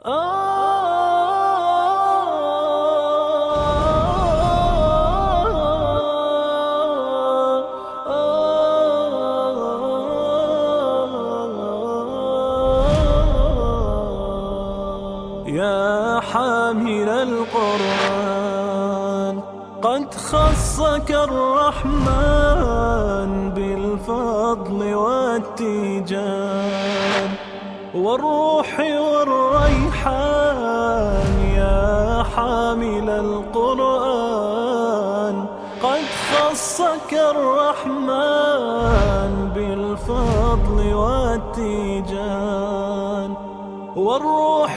يا حامل القرآن قد خصك الرحمن بالفضل والتيجان والروح والريحان القرآن قد خصك الرحمن بالفضل والتيجان والروح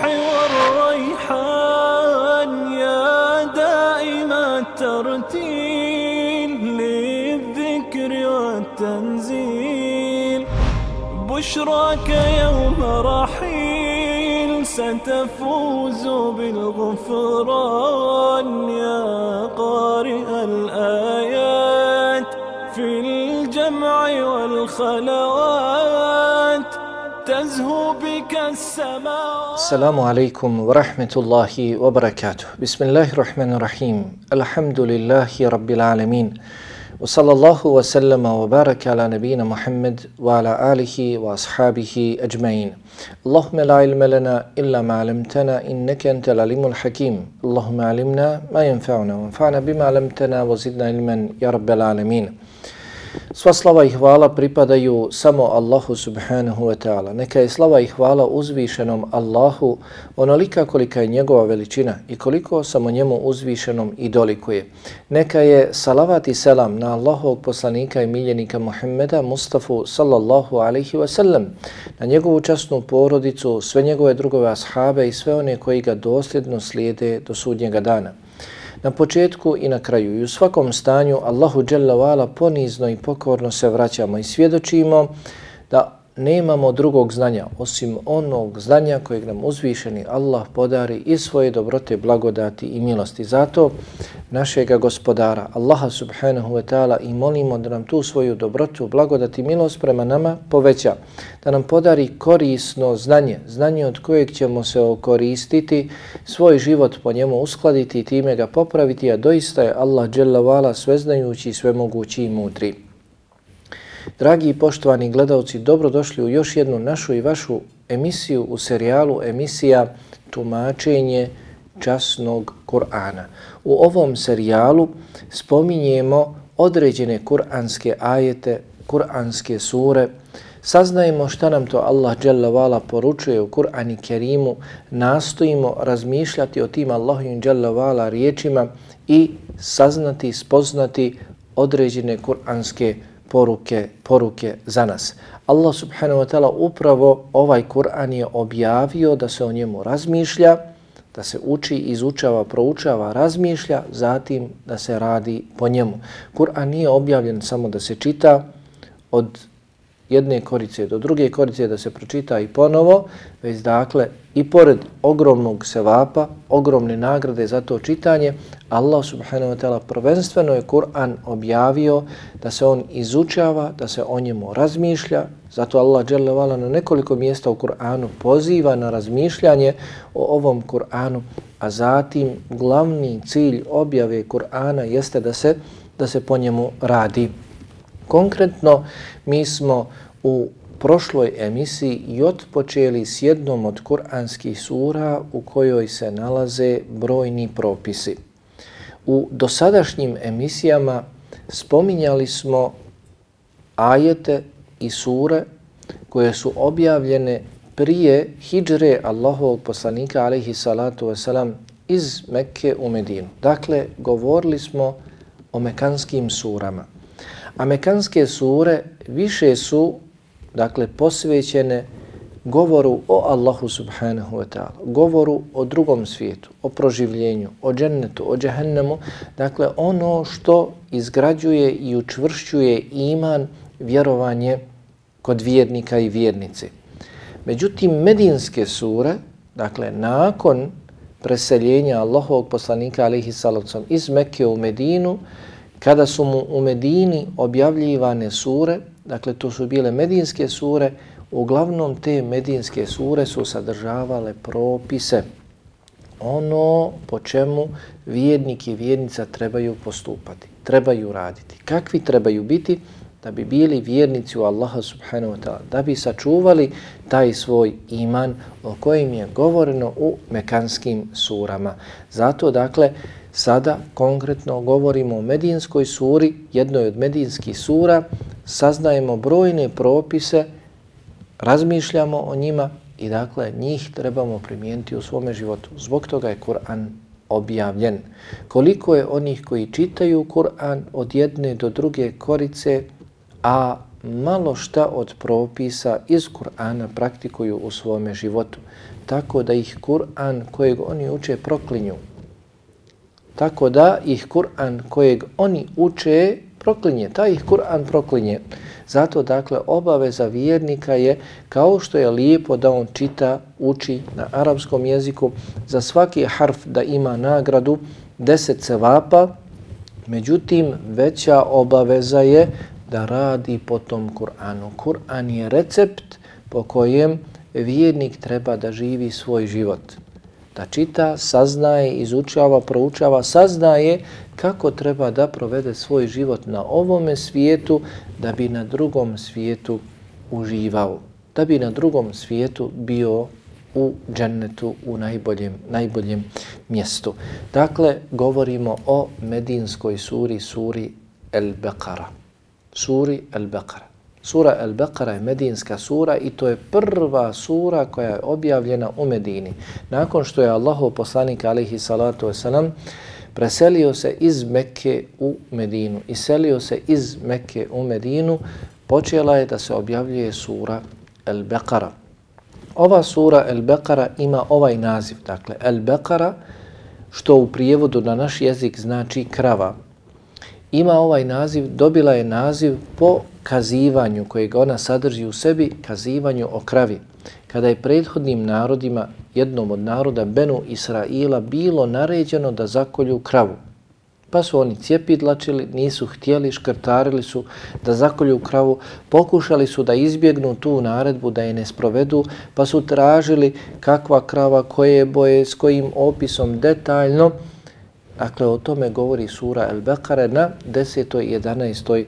والريحان يا دائم الترتيل للذكر والتنزيل بشراك يوم رحيل ستفوز بالغفران يا قارئ الآيات في الجمع والخلوات تزهو بك السماوات. السلام عليكم ورحمة الله وبركاته. بسم الله الرحمن الرحيم. الحمد لله رب العالمين. وصلى الله وسلم وبارك على نبينا محمد وعلى آله وأصحابه أجمعين. اللهم لا علم لنا إلا ما علمتنا إنك أنت العليم الحكيم. اللهم علمنا ما ينفعنا وانفعنا بما علمتنا وزدنا علما يا رب العالمين. Sva slava i hvala pripadaju samo Allahu subhanahu wa ta'ala. Neka je slava i hvala uzvišenom Allahu onolika kolika je njegova veličina i koliko samo njemu uzvišenom i dolikuje. Neka je salavat i selam na Allahovog poslanika i miljenika Muhammeda Mustafa sallallahu alaihi wa sallam, na njegovu časnu porodicu, sve njegove drugove ashabe i sve one koji ga dosljedno slijede do sudnjega dana na početku i na kraju. I u svakom stanju Allahu dželle Vala ponizno i pokorno se vraćamo i svjedočimo da nemamo drugog znanja osim onog znanja kojeg nam uzvišeni Allah podari iz svoje dobrote, blagodati i milosti. Zato našega gospodara Allaha subhanahu wa ta'ala i molimo da nam tu svoju dobrotu, blagodati i milost prema nama poveća. Da nam podari korisno znanje, znanje od kojeg ćemo se okoristiti, svoj život po njemu uskladiti i time ga popraviti, a doista je Allah sveznajući, svemogući i mudri. Dragi i poštovani gledalci, dobrodošli u još jednu našu i vašu emisiju u serijalu emisija Tumačenje časnog Kur'ana. U ovom serijalu spominjemo određene kuranske ajete, kuranske sure, saznajemo šta nam to Allah dželle vala poručuje u Kur'anu Kerimu, nastojimo razmišljati o tim Allahovim dželle vala riječima i saznati, spoznati određene kuranske poruke, poruke za nas. Allah subhanahu wa ta'ala upravo ovaj Kur'an je objavio da se o njemu razmišlja, da se uči, izučava, proučava, razmišlja, zatim da se radi po njemu. Kur'an nije objavljen samo da se čita od jedne korice do druge korice da se pročita i ponovo, već dakle i pored ogromnog sevapa, ogromne nagrade za to čitanje, Allah subhanahu wa ta'ala prvenstveno je Kur'an objavio da se on izučava, da se o njemu razmišlja, zato Allah dželevala na nekoliko mjesta u Kur'anu poziva na razmišljanje o ovom Kur'anu, a zatim glavni cilj objave Kur'ana jeste da se da se po njemu radi. Konkretno, mi smo u prošloj emisiji i otpočeli s jednom od kuranskih sura u kojoj se nalaze brojni propisi. U dosadašnjim emisijama spominjali smo ajete i sure koje su objavljene prije hijdre Allahovog poslanika alaihi salatu wasalam iz Mekke u Medinu. Dakle, govorili smo o mekanskim surama. A mekanske sure više su dakle posvećene govoru o Allahu subhanahu wa ta'ala, govoru o drugom svijetu, o proživljenju, o džennetu, o džehennemu, dakle ono što izgrađuje i učvršćuje iman, vjerovanje kod vjernika i vjernice. Međutim, medinske sure, dakle nakon preseljenja Allahovog poslanika alaihi salavcom iz Mekke u Medinu, kada su mu u Medini objavljivane sure, dakle to su bile medinske sure, uglavnom te medinske sure su sadržavale propise ono po čemu vjernik i vjernica trebaju postupati, trebaju raditi. Kakvi trebaju biti da bi bili vjernici u Allaha subhanahu wa ta'ala, da bi sačuvali taj svoj iman o kojim je govoreno u mekanskim surama. Zato, dakle, sada konkretno govorimo o medinskoj suri, jednoj od medinskih sura, saznajemo brojne propise, razmišljamo o njima i dakle njih trebamo primijeniti u svome životu. Zbog toga je Kur'an objavljen. Koliko je onih koji čitaju Kur'an od jedne do druge korice, a malo šta od propisa iz Kur'ana praktikuju u svome životu. Tako da ih Kur'an kojeg oni uče proklinju. Tako da ih Kur'an kojeg oni uče proklinje. taj ih Kur'an proklinje. Zato, dakle, obaveza vjernika je, kao što je lijepo da on čita, uči na arapskom jeziku, za svaki harf da ima nagradu, deset cevapa, međutim, veća obaveza je da radi po tom Kur'anu. Kur'an je recept po kojem vjernik treba da živi svoj život. Da čita, saznaje, izučava, proučava, saznaje kako treba da provede svoj život na ovome svijetu da bi na drugom svijetu uživao. Da bi na drugom svijetu bio u džennetu u najboljem, najboljem mjestu. Dakle, govorimo o medinskoj suri, suri El-Bekara. suri Al-Baqara. Sura Al-Baqara je medinska sura i to je prva sura koja je objavljena u Medini. Nakon što je Allahov poslanik alihi salatu wasalam preselio se iz Mekke u Medinu, iselio se iz Mekke u Medinu, počela je da se objavljuje sura Al-Baqara. Ova sura Al-Baqara ima ovaj naziv, dakle Al-Baqara, što u prijevodu na naš jezik znači krava, ima ovaj naziv, dobila je naziv po kazivanju kojeg ona sadrži u sebi, kazivanju o kravi. Kada je prethodnim narodima, jednom od naroda Benu Israila, bilo naređeno da zakolju kravu. Pa su oni cijepidlačili, nisu htjeli, škrtarili su da zakolju kravu, pokušali su da izbjegnu tu naredbu, da je ne sprovedu, pa su tražili kakva krava, koje boje, s kojim opisom detaljno, Dakle, o tome govori sura El-Bekare na 10. i 11.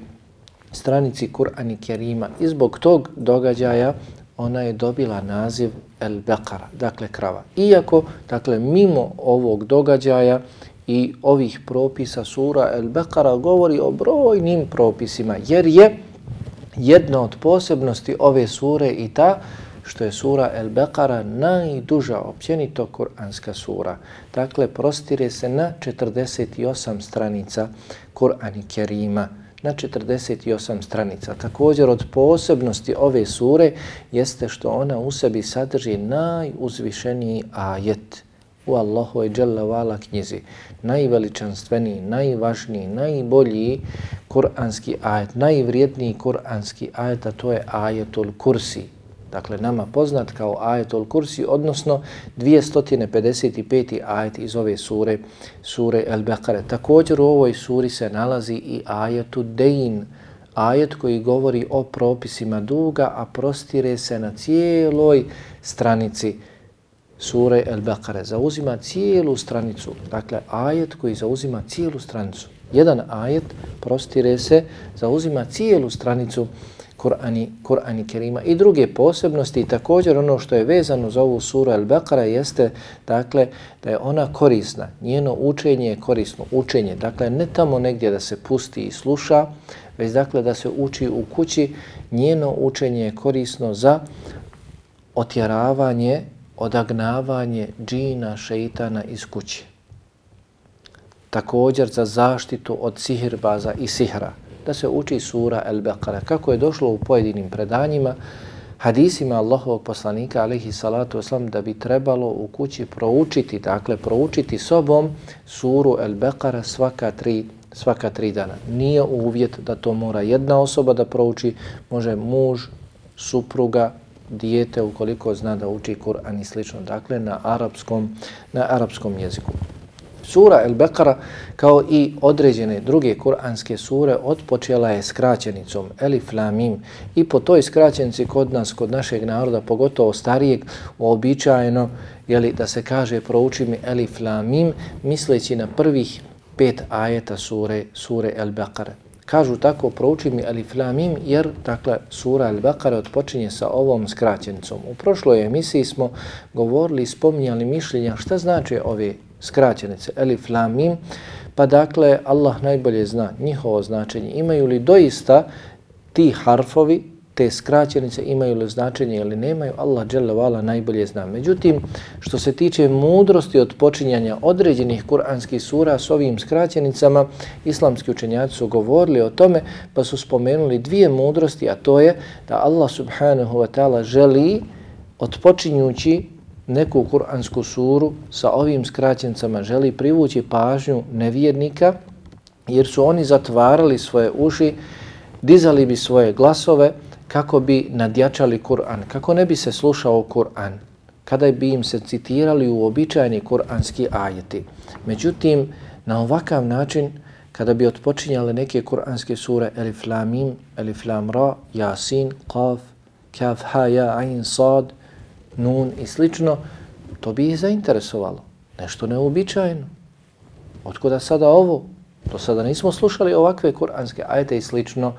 stranici Kur'ani Kerima. I zbog tog događaja ona je dobila naziv El-Bekara, dakle krava. Iako, dakle, mimo ovog događaja i ovih propisa sura El-Bekara govori o brojnim propisima, jer je jedna od posebnosti ove sure i ta što je sura El Beqara najduža općenito kuranska sura. Dakle, prostire se na 48 stranica Kur'ani Kerima na 48 stranica. Također od posebnosti ove sure jeste što ona u sebi sadrži najuzvišeniji ajet u Allahu i Jalla Vala knjizi. Najveličanstveniji, najvažniji, najbolji kuranski ajet, najvrijedniji kuranski ajet, a to je ajetul kursi dakle nama poznat kao ajetul kursi, odnosno 255. ajet iz ove sure, sure El Bekare. Također u ovoj suri se nalazi i ajetu Dein, ajet koji govori o propisima duga, a prostire se na cijeloj stranici sure El Bekare. Zauzima cijelu stranicu, dakle ajet koji zauzima cijelu stranicu. Jedan ajet prostire se, zauzima cijelu stranicu Kur'ani, Kur'ani Kerima i druge posebnosti. I također ono što je vezano za ovu suru Al-Baqara jeste dakle da je ona korisna, njeno učenje je korisno, učenje, dakle ne tamo negdje da se pusti i sluša, već dakle da se uči u kući, njeno učenje je korisno za otjeravanje, odagnavanje džina, šeitana iz kući. Također za zaštitu od sihirbaza i sihra da se uči sura El-Baqara. Kako je došlo u pojedinim predanjima, hadisima Allahovog poslanika, alaihi salatu wasalam, da bi trebalo u kući proučiti, dakle, proučiti sobom suru El-Baqara svaka tri svaka tri dana. Nije uvjet da to mora jedna osoba da prouči, može muž, supruga, dijete ukoliko zna da uči Kur'an i slično, dakle na arapskom, na arapskom jeziku. Sura El Bekara kao i određene druge kuranske sure otpočela je skraćenicom Elif Lamim i po toj skraćenici kod nas, kod našeg naroda, pogotovo starijeg, uobičajeno jeli, da se kaže prouči mi Elif Lamim misleći na prvih pet ajeta sure, sure El Bekara. Kažu tako, prouči mi Alif Lamim, jer, dakle, sura Al-Baqara odpočinje sa ovom skraćenicom. U prošloj emisiji smo govorili i spominjali mišljenja šta znači ove skraćenice Elif Lam Mim. pa dakle, Allah najbolje zna njihovo značenje. Imaju li doista ti harfovi, te skraćenice imaju li značenje ili nemaju, Allah dželle najbolje zna. Međutim, što se tiče mudrosti od počinjanja određenih kuranskih sura s ovim skraćenicama, islamski učenjaci su govorili o tome, pa su spomenuli dvije mudrosti, a to je da Allah subhanahu wa ta'ala želi odpočinjući neku kuransku suru sa ovim skraćencama želi privući pažnju nevjernika, jer su oni zatvarali svoje uši, dizali bi svoje glasove, kako bi nadjačali Kur'an, kako ne bi se slušao Kur'an, kada bi im se citirali u običajni kur'anski ajeti. Međutim, na ovakav način, kada bi otpočinjale neke kur'anske sure Elif Lam Mim, Elif Lam Ra, Yasin, Qaf, Kaf, Ha, Ya Ain, Sad, Nun i slično, to bi ih zainteresovalo. Nešto neobičajno. Otkuda sada ovo? Do sada nismo slušali ovakve kur'anske ajete i slično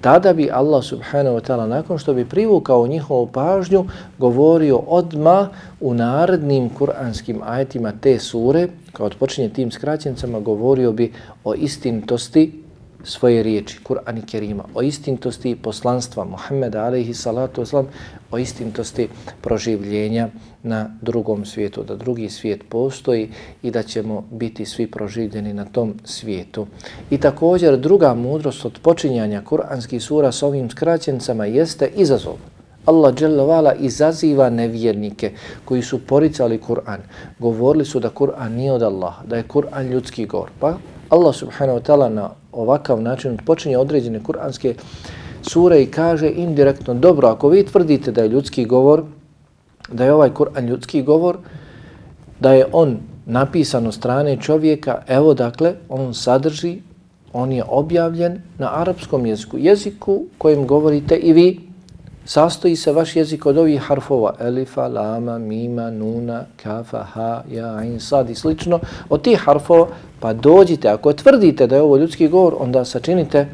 tada bi Allah subhanahu wa ta'ala nakon što bi privukao njihovu pažnju govorio odma u narednim kuranskim ajetima te sure, kao odpočinje tim skraćencama, govorio bi o istintosti svoje riječi, Kur'an i Kerima, o istintosti poslanstva Muhammeda alaihi salatu oslam, o istintosti proživljenja na drugom svijetu, da drugi svijet postoji i da ćemo biti svi proživljeni na tom svijetu. I također druga mudrost od počinjanja kuranskih sura s ovim skraćencama jeste izazov. Allah dželovala izaziva nevjernike koji su poricali Kur'an. Govorili su da Kur'an nije od Allaha, da je Kur'an ljudski govor. Pa Allah subhanahu wa ta'ala na ovakav način počinje određene kuranske sure i kaže indirektno, dobro, ako vi tvrdite da je ljudski govor, da je ovaj Kur'an ljudski govor, da je on napisan od strane čovjeka, evo dakle, on sadrži, on je objavljen na arapskom jeziku, jeziku kojim govorite i vi, sastoji se vaš jezik od ovih harfova, elifa, lama, mima, nuna, kafa, ha, ja, in, sad i slično, od tih harfova, pa dođite, ako tvrdite da je ovo ljudski govor, onda sačinite,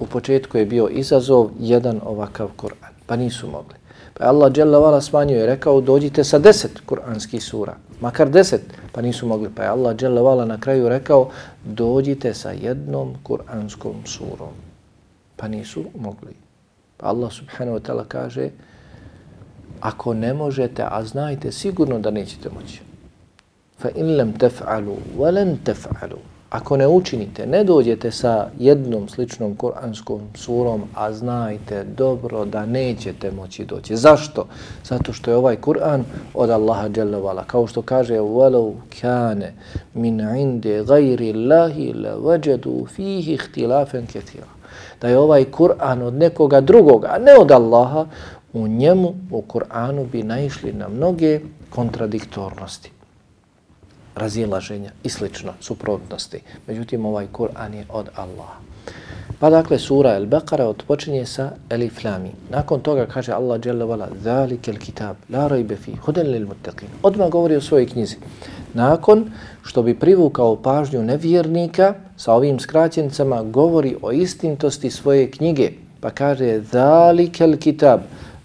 u početku je bio izazov jedan ovakav Kur'an, pa nisu mogli. Pa Allah dželle vala smanjio i rekao dođite sa deset kuranskih sura, makar deset, pa nisu mogli. Pa je Allah dželle na kraju rekao dođite sa jednom kuranskom surom, pa nisu mogli. Pa Allah subhanahu wa ta'ala kaže ako ne možete, a znajte sigurno da nećete moći. Fa in lam taf'alu wa lan taf'alu Ako ne učinite, ne dođete sa jednom sličnom kuranskom surom, a znajte dobro da nećete moći doći. Zašto? Zato što je ovaj Kur'an od Allaha dželle Kao što kaže walau kana min indi ghayri Allahi la wajadu fihi ikhtilafan katira. Da je ovaj Kur'an od nekoga drugoga, a ne od Allaha, u njemu u Kur'anu bi naišli na mnoge kontradiktornosti razilaženja i slično, suprotnosti. Međutim, ovaj Kur'an je od Allaha. Pa dakle, sura El-Bekara odpočinje sa Elif Lami. Nakon toga kaže Allah Jalla vala, Zalike kitab la rajbe fi, huden lil muttaqin. Odmah govori o svojoj knjizi. Nakon što bi privukao pažnju nevjernika, sa ovim skraćenicama govori o istintosti svoje knjige. Pa kaže, Zalike kitab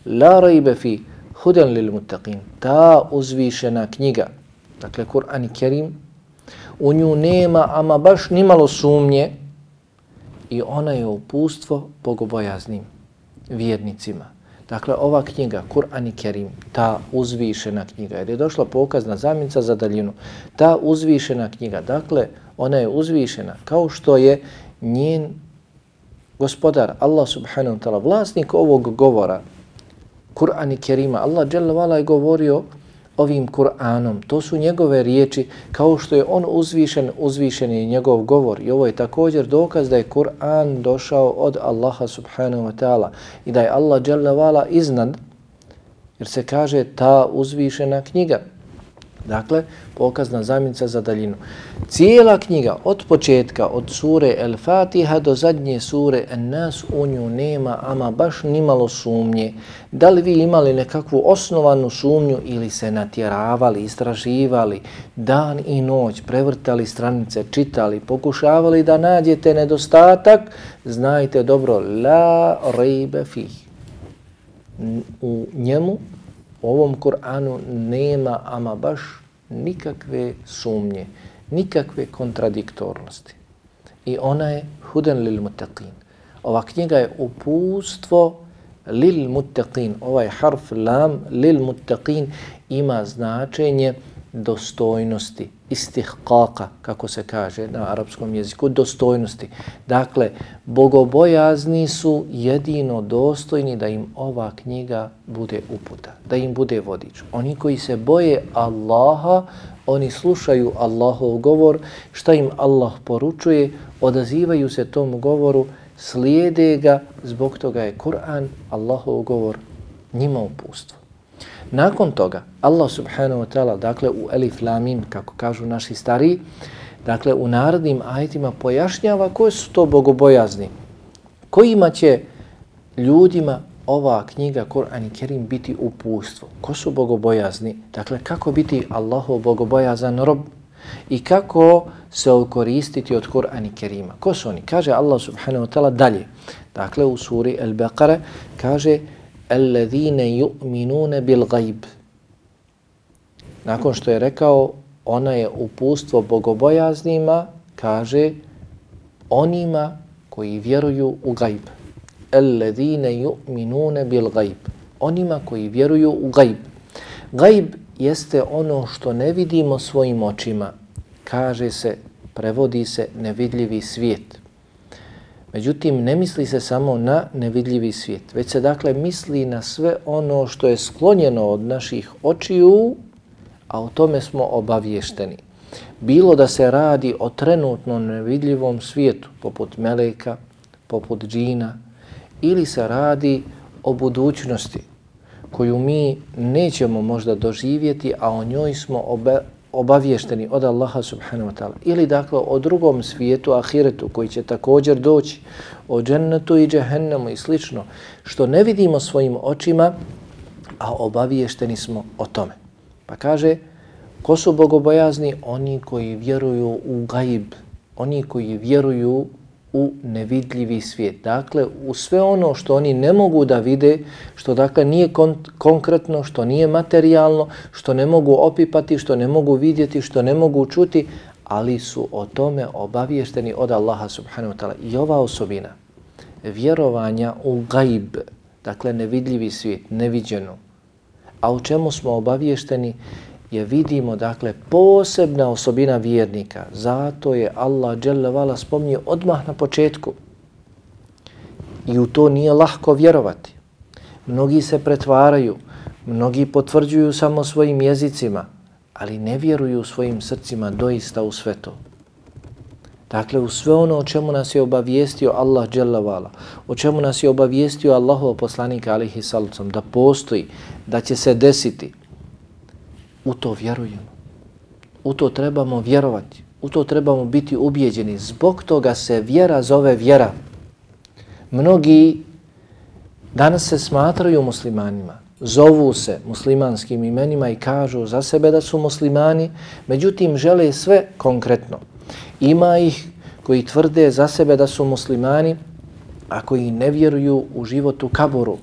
la rajbe fi, huden lil muttaqin. Ta uzvišena knjiga, dakle Kur'an i Kerim, u nju nema ama baš nimalo sumnje i ona je upustvo bogobojaznim vjernicima. Dakle, ova knjiga, Kur'an i Kerim, ta uzvišena knjiga, jer je došla pokazna zamjenica za daljinu, ta uzvišena knjiga, dakle, ona je uzvišena kao što je njen gospodar, Allah subhanahu wa ta'ala, vlasnik ovog govora, Kur'an i Kerima, Allah je govorio ovim Kur'anom. To su njegove riječi kao što je on uzvišen, uzvišen je njegov govor. I ovo je također dokaz da je Kur'an došao od Allaha subhanahu wa ta'ala i da je Allah dželle vala iznad jer se kaže ta uzvišena knjiga. Dakle, pokazna zamjenica za daljinu. Cijela knjiga od početka, od sure El Fatiha do zadnje sure En Nas u nju nema ama baš nimalo sumnje. Da li vi imali nekakvu osnovanu sumnju ili se natjeravali, istraživali, dan i noć, prevrtali stranice, čitali, pokušavali da nađete nedostatak, znajte dobro, la rejbe fih. U njemu u ovom Kur'anu nema ama baš nikakve sumnje, nikakve kontradiktornosti. I ona je huden lil mutaqin. Ova knjiga je upustvo lil mutaqin. Ovaj harf lam lil mutaqin ima značenje dostojnosti, istihqaqa, kako se kaže na arapskom jeziku, dostojnosti. Dakle, bogobojazni su jedino dostojni da im ova knjiga bude uputa, da im bude vodič. Oni koji se boje Allaha, oni slušaju Allahov govor, šta im Allah poručuje, odazivaju se tom govoru, slijede ga, zbog toga je Kur'an, Allahov govor, njima upustvo. Nakon toga, Allah subhanahu wa ta'ala, dakle u Elif Lamim, kako kažu naši stariji, dakle u narodnim ajitima pojašnjava koje su to bogobojazni, kojima će ljudima ova knjiga Kur'an i Kerim biti upustvo. Ko su bogobojazni? Dakle, kako biti Allahov bogobojazan rob i kako se koristiti od Kur'an i Kerima. Ko su oni? Kaže Allah subhanahu wa ta'ala dalje. Dakle, u suri El-Baqara kaže alladhina yu'minuna bil ghaib. Nakon što je rekao ona je upustvo bogobojaznima, kaže onima koji vjeruju u gajb. Alladhina yu'minuna bil ghaib. Onima koji vjeruju u gajb. Gajb jeste ono što ne vidimo svojim očima. Kaže se, prevodi se nevidljivi svijet. Međutim, ne misli se samo na nevidljivi svijet, već se dakle misli na sve ono što je sklonjeno od naših očiju, a o tome smo obavješteni. Bilo da se radi o trenutno nevidljivom svijetu, poput meleka, poput džina, ili se radi o budućnosti koju mi nećemo možda doživjeti, a o njoj smo obaviješteni od Allaha subhanahu wa ta'ala ili dakle o drugom svijetu, ahiretu koji će također doći o džennetu i džehennemu i slično što ne vidimo svojim očima a obaviješteni smo o tome. Pa kaže ko su bogobojazni? Oni koji vjeruju u gaib, oni koji vjeruju u nevidljivi svijet. Dakle, u sve ono što oni ne mogu da vide, što dakle nije kon konkretno, što nije materijalno, što ne mogu opipati, što ne mogu vidjeti, što ne mogu čuti, ali su o tome obaviješteni od Allaha subhanahu wa ta'ala. I ova osobina vjerovanja u gaib, dakle nevidljivi svijet, neviđeno, a u čemu smo obaviješteni je vidimo dakle posebna osobina vjernika. Zato je Allah dželle vala spomnio odmah na početku. I u to nije lahko vjerovati. Mnogi se pretvaraju, mnogi potvrđuju samo svojim jezicima, ali ne vjeruju svojim srcima doista u sve to. Dakle, u sve ono o čemu nas je obavijestio Allah dželavala, o čemu nas je obavijestio Allahov poslanik alihi salucom, da postoji, da će se desiti, U to vjerujemo. U to trebamo vjerovati. U to trebamo biti ubjeđeni. Zbog toga se vjera zove vjera. Mnogi danas se smatraju muslimanima. Zovu se muslimanskim imenima i kažu za sebe da su muslimani. Međutim, žele sve konkretno. Ima ih koji tvrde za sebe da su muslimani, a koji ne vjeruju u životu kaboru.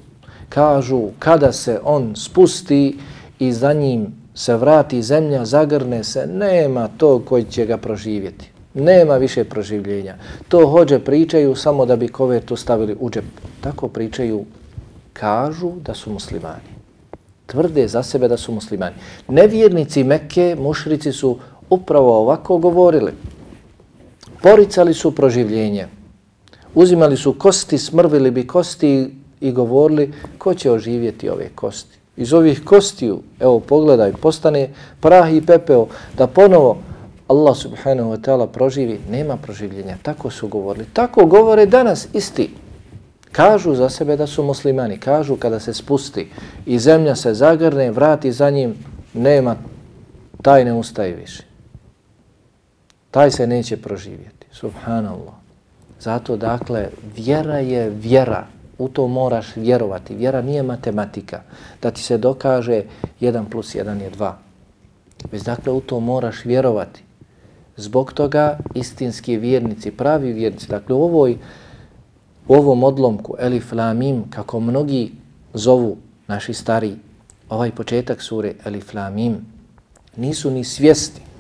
Kažu kada se on spusti i za njim se vrati zemlja, zagrne se, nema to koji će ga proživjeti. Nema više proživljenja. To hođe pričaju samo da bi kovertu stavili u džep. Tako pričaju, kažu da su muslimani. Tvrde za sebe da su muslimani. Nevjernici Mekke, mušrici su upravo ovako govorili. Poricali su proživljenje. Uzimali su kosti, smrvili bi kosti i govorili ko će oživjeti ove kosti iz ovih kostiju, evo pogledaj, postane prah i pepeo, da ponovo Allah subhanahu wa ta'ala proživi, nema proživljenja. Tako su govorili. Tako govore danas isti. Kažu za sebe da su muslimani. Kažu kada se spusti i zemlja se zagrne, vrati za njim, nema taj ne ustaje više. Taj se neće proživjeti. Subhanallah. Zato, dakle, vjera je vjera. U to moraš vjerovati. Vjera nije matematika. Da ti se dokaže 1 plus 1 je 2. Već, dakle, u to moraš vjerovati. Zbog toga istinski vjernici, pravi vjernici, dakle, u ovoj u ovom odlomku Elif Lamim, kako mnogi zovu naši stari, ovaj početak sure Elif Lamim, nisu ni svjesni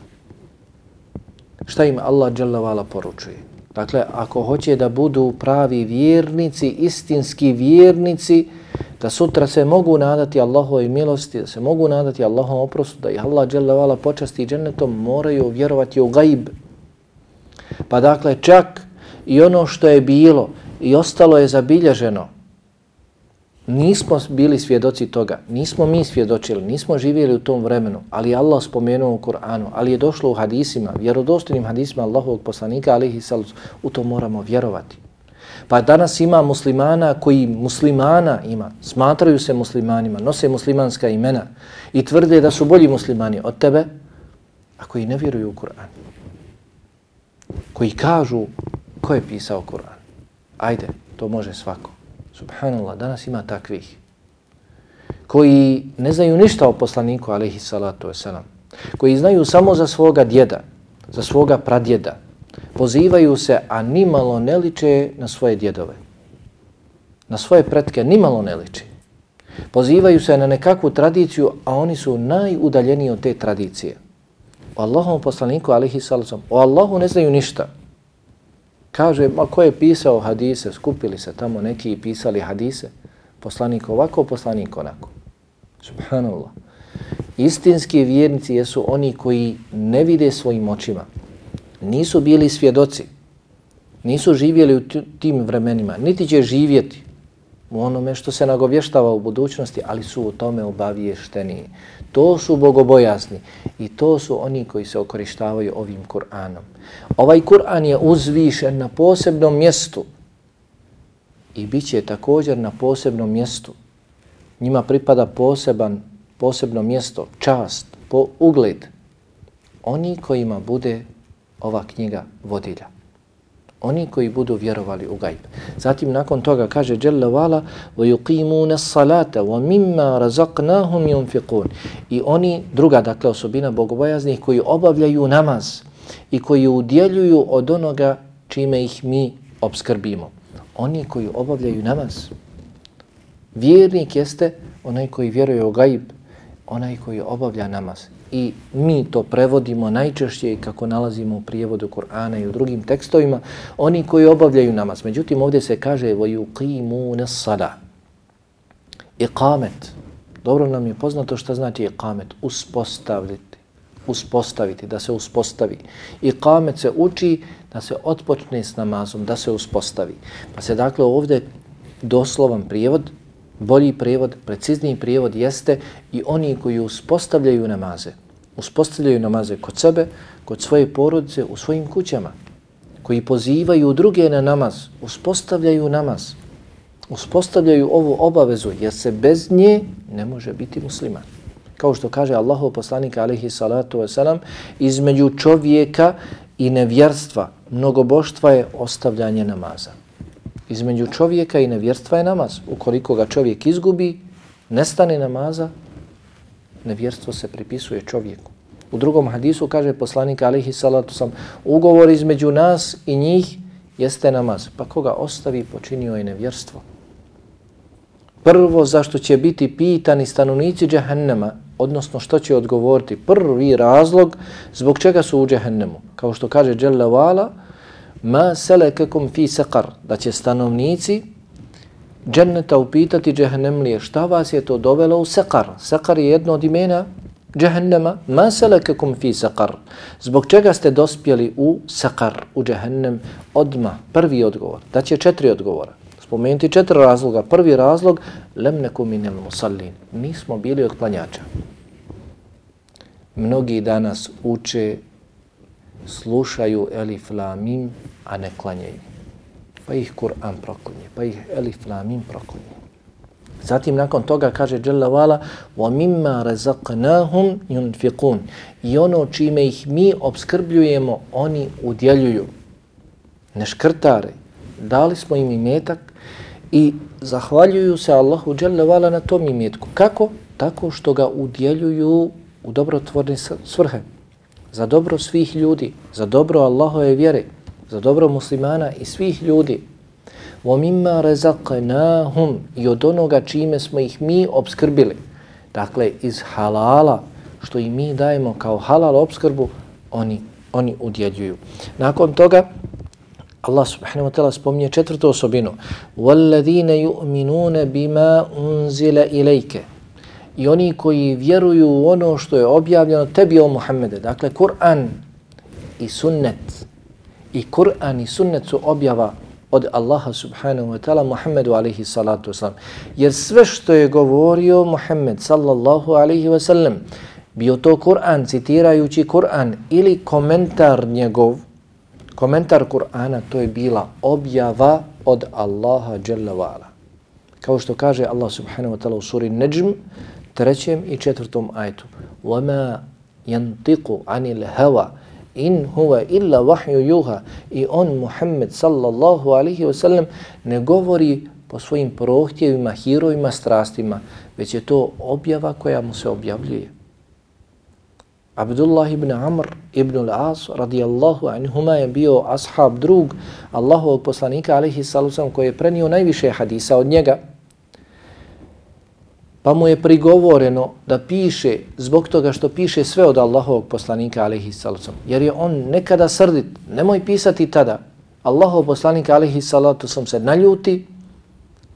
šta im Allah dželavala poručuje. Dakle, ako hoće da budu pravi vjernici, istinski vjernici, da sutra se mogu nadati Allahove milosti, da se mogu nadati Allahom oprostu, da ih Allah dželavala počasti džennetom, moraju vjerovati u gaib. Pa dakle, čak i ono što je bilo, i ostalo je zabilježeno. Nismo bili svjedoci toga, nismo mi svjedočili, nismo živjeli u tom vremenu, ali Allah spomenuo u Kur'anu, ali je došlo u hadisima, vjerodostojnim hadisima Allahovog poslanika, alihi salus, u to moramo vjerovati. Pa danas ima muslimana koji muslimana ima, smatraju se muslimanima, nose muslimanska imena i tvrde da su bolji muslimani od tebe, a koji ne vjeruju u Kur'an. Koji kažu ko je pisao Kur'an. Ajde, to može svako. Subhanallah, danas ima takvih koji ne znaju ništa o poslaniku, alaihi salatu wasalam, koji znaju samo za svoga djeda, za svoga pradjeda, pozivaju se, a nimalo ne liče na svoje djedove. Na svoje pretke nimalo ne liče. Pozivaju se na nekakvu tradiciju, a oni su najudaljeniji od te tradicije. O Allahom poslaniku, alaihi salatu o Allahu ne znaju ništa. Kaže, ma ko je pisao hadise, skupili se tamo neki i pisali hadise, poslanik ovako, poslanik onako. Subhanallah. Istinski vjernici jesu oni koji ne vide svojim očima, nisu bili svjedoci, nisu živjeli u tim vremenima, niti će živjeti u onome što se nagovještava u budućnosti, ali su u tome obaviješteni. To su bogobojazni i to su oni koji se okorištavaju ovim Kur'anom. Ovaj Kur'an je uzvišen na posebnom mjestu i bit će također na posebnom mjestu. Njima pripada poseban, posebno mjesto, čast, po ugled. Oni kojima bude ova knjiga vodilja oni koji budu vjerovali u gajb. Zatim nakon toga kaže Jalla vala وَيُقِيمُونَ الصَّلَاةَ وَمِمَّا رَزَقْنَاهُمْ يُنْفِقُونَ razaqnahum yunfiqun. I oni druga dakle osobina bogobojaznih koji obavljaju namaz i koji udjeljuju od onoga čime ih mi obskrbimo. Oni koji obavljaju namaz. Vjernik jeste onaj koji vjeruje u gajb, onaj koji obavlja namaz i mi to prevodimo najčešće i kako nalazimo u prijevodu Kur'ana i u drugim tekstovima, oni koji obavljaju namaz. Međutim, ovdje se kaže وَيُقِيمُونَ الصَّلَةِ Iqamet. Dobro nam je poznato što znači iqamet. Uspostaviti. Uspostaviti, da se uspostavi. Iqamet se uči da se otpočne s namazom, da se uspostavi. Pa se dakle ovdje doslovan prijevod bolji prijevod, precizniji prijevod jeste i oni koji uspostavljaju namaze. Uspostavljaju namaze kod sebe, kod svoje porodice, u svojim kućama. Koji pozivaju druge na namaz, uspostavljaju namaz. Uspostavljaju ovu obavezu jer se bez nje ne može biti musliman. Kao što kaže Allahov poslanik alaihi salatu wasalam, između čovjeka i nevjerstva, mnogoboštva je ostavljanje namaza između čovjeka i nevjerstva je namaz. Ukoliko ga čovjek izgubi, nestane namaza, nevjerstvo se pripisuje čovjeku. U drugom hadisu kaže poslanik alejhi salatu sam, ugovor između nas i njih jeste namaz. Pa koga ostavi, počinio je nevjerstvo. Prvo zašto će biti pitani stanovnici džehennema, odnosno što će odgovoriti, prvi razlog zbog čega su u džehennemu. Kao što kaže Jalla Vala, ma selekekum fi saqar da će stanovnici dženneta upitati džehennemlije šta vas je to dovelo u saqar? Saqar je jedno od imena džehennema. Ma selekekum fi saqar zbog čega ste dospjeli u saqar u džehennem? Odma prvi odgovor. Da će četiri odgovora spomenuti četiri razloga. Prvi razlog, lem neku minel musallin. Nismo bili od klanjača. Mnogi danas uče, slušaju elif la mim, a ne klanjaju. Pa ih Kur'an proklinje, pa ih elif la mim proklinje. Zatim nakon toga kaže Jalla Vala وَمِمَّا رَزَقْنَاهُمْ يُنْفِقُونَ I ono čime ih mi obskrbljujemo, oni udjeljuju. Ne škrtare, dali smo im imetak, i zahvaljuju se Allahu Jalla Vala na tom imetku. Kako? Tako što ga udjeljuju u dobrotvorne svrhe. Za dobro svih ljudi, za dobro Allahove vjere, za dobro muslimana i svih ljudi. وَمِمَّا رَزَقْنَاهُمْ I od onoga čime smo ih mi obskrbili. Dakle, iz halala, što i mi dajemo kao halal obskrbu, oni, oni udjeljuju. Nakon toga, Allah subhanahu wa ta'ala spominje četvrtu osobinu. وَالَّذِينَ يُؤْمِنُونَ بِمَا أُنزِلَ إِلَيْكَ I oni koji vjeruju u ono što je objavljeno tebi o Muhammede. Dakle, Kur'an i sunnet. I Kur'an i sunnet su objava od Allaha subhanahu wa ta'ala Muhammedu alaihi salatu wasalam. Jer sve što je govorio Muhammed sallallahu alaihi wa sallam, bio to Kur'an, citirajući Kur'an ili komentar njegov, komentar Kur'ana, to je bila objava od Allaha jalla wa'ala. Kao što kaže Allah subhanahu wa ta'ala u suri Najm, trećem i četvrtom ajtu. وَمَا يَنْتِقُ عَنِ الْهَوَى in huwa illa wahyu yuha i on Muhammed sallallahu alaihi wa sallam ne govori po svojim prohtjevima, hirovima, strastima, već je to objava koja mu se objavljuje. Abdullah ibn Amr ibn al-As radijallahu anhuma je bio ashab drug Allahovog poslanika alaihi sallam koji je prenio najviše hadisa od njega. Pa mu je prigovoreno da piše zbog toga što piše sve od Allahovog poslanika alaihi salatu jer je on nekada srdit, nemoj pisati tada. Allahov poslanika alaihi salatu sam se naljuti,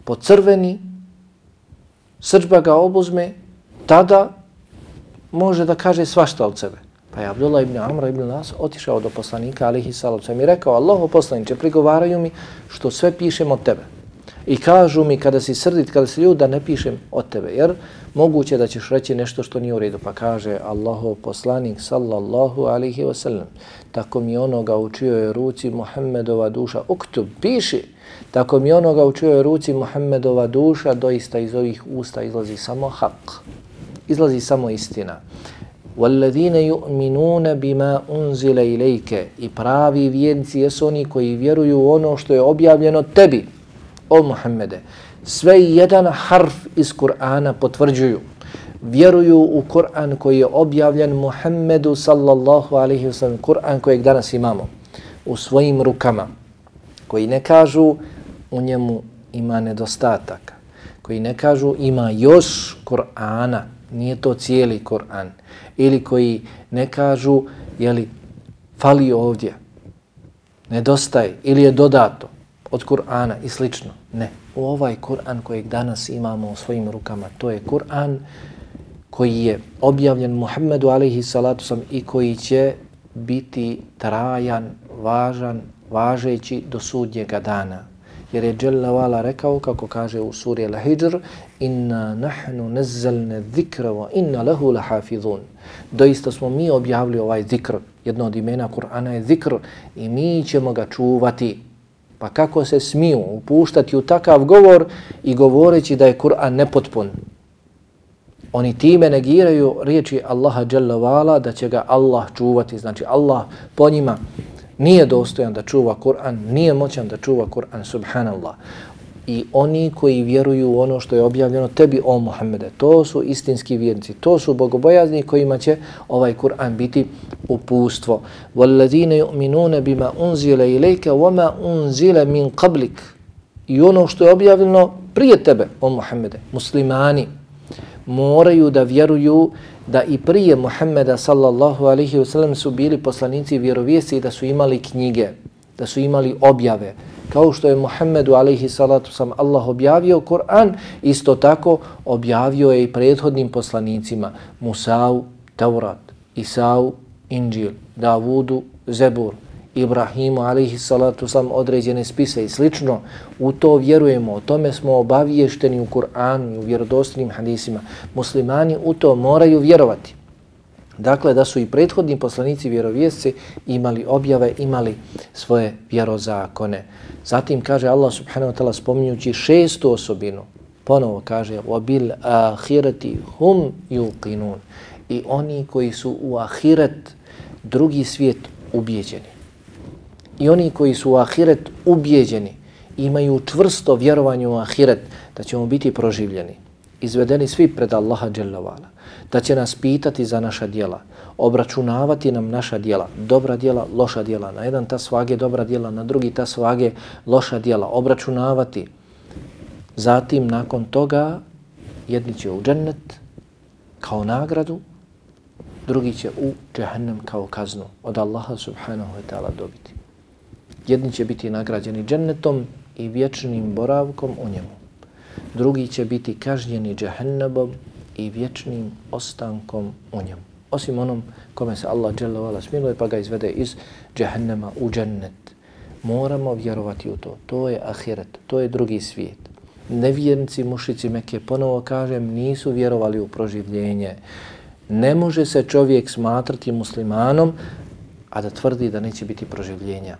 pocrveni, srđba ga obuzme, tada može da kaže svašta od sebe. Pa je Abdullah ibn Amr ibn Nas otišao do poslanika alihi salacom i rekao Allahov poslaniče prigovaraju mi što sve pišem od tebe. I kažu mi kada si srdit, kada si ljud, da ne pišem od tebe, jer moguće da ćeš reći nešto što nije u redu. Pa kaže Allahov poslanik sallallahu alihi wasallam, tako mi onoga u čioj ruci Muhammedova duša, uktub, piši, tako mi onoga u čioj ruci Muhammedova duša, doista iz ovih usta izlazi samo hak, izlazi samo istina. وَالَّذِينَ يُؤْمِنُونَ بِمَا أُنزِلَ إِلَيْكَ I pravi vjernici jesu oni koji vjeruju ono što je objavljeno tebi, o Muhammede, sve jedan harf iz Kur'ana potvrđuju, vjeruju u Kur'an koji je objavljen Muhammedu sallallahu alaihi wasallam, Kur'an kojeg danas imamo u svojim rukama, koji ne kažu u njemu ima nedostataka, koji ne kažu ima još Kur'ana, nije to cijeli Kur'an, ili koji ne kažu jeli, fali ovdje, nedostaje ili je dodato, od Kur'ana i slično. Ne, u ovaj Kur'an kojeg danas imamo u svojim rukama, to je Kur'an koji je objavljen Muhammedu alaihi salatu sam i koji će biti trajan, važan, važeći do sudnjega dana. Jer je Jalla Vala rekao, kako kaže u suri Al-Hijr, inna nahnu nazzalna dhikra wa inna lahu lahafizun. Doista smo mi objavili ovaj zikr, jedno od imena Kur'ana je zikr i mi ćemo ga čuvati. Pa kako se smiju upuštati u takav govor i govoreći da je Kur'an nepotpun? Oni time negiraju riječi Allaha dželle Vala da će ga Allah čuvati. Znači Allah po njima nije dostojan da čuva Kur'an, nije moćan da čuva Kur'an, subhanallah i oni koji vjeruju u ono što je objavljeno tebi o Muhammede. To su istinski vjernici, to su bogobojazni kojima će ovaj Kur'an biti upustvo. وَالَّذِينَ يُؤْمِنُونَ بِمَا أُنزِلَ إِلَيْكَ وَمَا أُنزِلَ مِنْ قَبْلِكَ I ono što je objavljeno prije tebe o Muhammede. Muslimani moraju da vjeruju da i prije Muhammeda sallallahu alaihi wasallam su bili poslanici vjerovijesti i da su imali knjige, da su imali objave, kao što je Muhammedu alaihi salatu sam Allah objavio Kur'an, isto tako objavio je i prethodnim poslanicima Musa'u, Taurat, Isa'u, Inđil, Davudu, Zebur, Ibrahimu alaihi salatu sam određene spise i slično. U to vjerujemo, o tome smo obaviješteni u Kur'anu i u vjerodostinim hadisima. Muslimani u to moraju vjerovati. Dakle, da su i prethodni poslanici vjerovjesci imali objave, imali svoje vjerozakone. Zatim kaže Allah subhanahu wa ta'ala spominjući šestu osobinu Ponovo kaže وَبِلْ آخِرَةِ هُمْ يُقِنُونَ I oni koji su u ahiret, drugi svijet, ubijeđeni. I oni koji su u ahiret ubijeđeni, imaju čvrsto vjerovanje u ahiret, da ćemo biti proživljeni, izvedeni svi pred Allaha dželavala, da će nas pitati za naša dijela, obračunavati nam naša dijela, dobra dijela, loša dijela, na jedan ta svage dobra dijela, na drugi ta svage loša dijela, obračunavati. Zatim, nakon toga, jedni će u džennet kao nagradu, drugi će u džahnem kao kaznu od Allaha subhanahu wa ta'ala dobiti. Jedni će biti nagrađeni džennetom i vječnim boravkom u njemu. Drugi će biti kažnjeni džahennebom i vječnim ostankom u njemu. Osim onom kome se Allah dželovala smiluje pa ga izvede iz džahennema u džennet. Moramo vjerovati u to. To je ahiret, to je drugi svijet. Nevjernici, mušici Mekke, ponovo kažem, nisu vjerovali u proživljenje. Ne može se čovjek smatrati muslimanom, a da tvrdi da neće biti proživljenja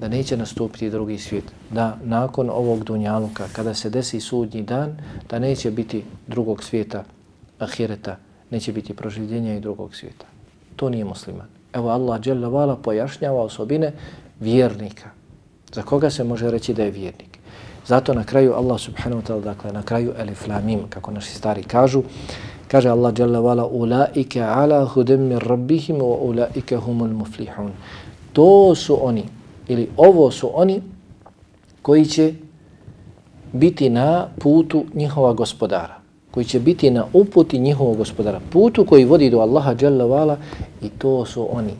da neće nastupiti drugi svijet, da nakon ovog dunjaluka, kada se desi sudnji dan, da neće biti drugog svijeta, ahireta, neće biti proživljenja i drugog svijeta. To nije musliman. Evo Allah dželle Vala pojašnjava osobine vjernika. Za koga se može reći da je vjernik? Zato na kraju Allah subhanahu wa ta'ala, dakle na kraju elif lamim, kako naši stari kažu, kaže Allah Jalla Vala, ulaike ala hudem min rabbihim wa ulaike humul muflihun. To su oni, ili ovo su oni koji će biti na putu njihova gospodara, koji će biti na uputi njihovog gospodara, putu koji vodi do Allaha Jalla Vala i to su oni.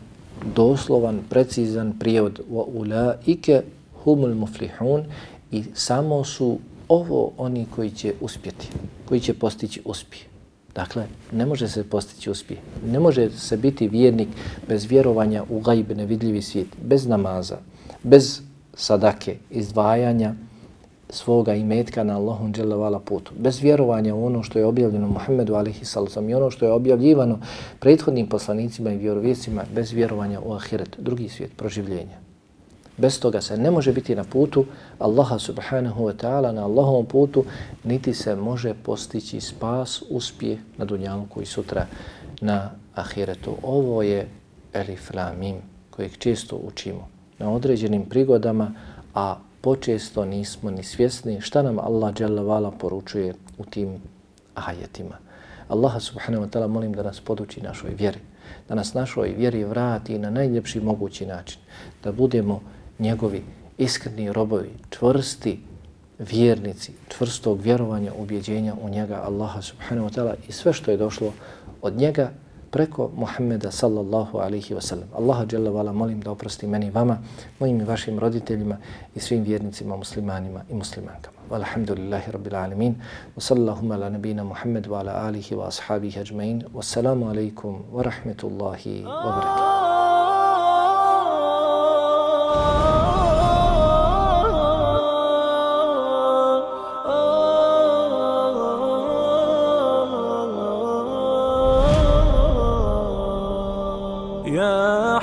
Doslovan, precizan prijevod wa ulaike humul muflihun i samo su ovo oni koji će uspjeti, koji će postići uspjeh. Dakle, ne može se postići uspjeh. Ne može se biti vjernik bez vjerovanja u gajb, nevidljivi svijet, bez namaza, bez sadake, izdvajanja svoga imetka na Allahom dželevala putu, bez vjerovanja u ono što je objavljeno Muhammedu alihi sallam i ono što je objavljivano prethodnim poslanicima i vjerovjesima, bez vjerovanja u ahiret, drugi svijet, proživljenja. Bez toga se ne može biti na putu Allaha subhanahu wa ta'ala, na Allahovom putu, niti se može postići spas, uspjeh na dunjalku i sutra na ahiretu. Ovo je elif lamim kojeg često učimo na određenim prigodama, a počesto nismo ni svjesni šta nam Allah dželle poručuje u tim ajetima. Allaha subhanahu wa ta'ala molim da nas poduči našoj vjeri, da nas našoj vjeri vrati na najljepši mogući način, da budemo njegovi iskreni robovi, čvrsti vjernici, čvrstog vjerovanja, ubjeđenja u njega Allaha subhanahu wa ta'ala i sve što je došlo od njega preko Muhammeda sallallahu alaihi wasallam. Allaha dželle vala molim da oprosti meni vama, mojim i vašim roditeljima i svim vjernicima, muslimanima i muslimankama. Walhamdulillahi rabbil alamin. Wa sallallahu ala nabina Muhammed wa ala alihi wa ashabihi ajmain. Wassalamu alaikum wa rahmetullahi wa barakatuh.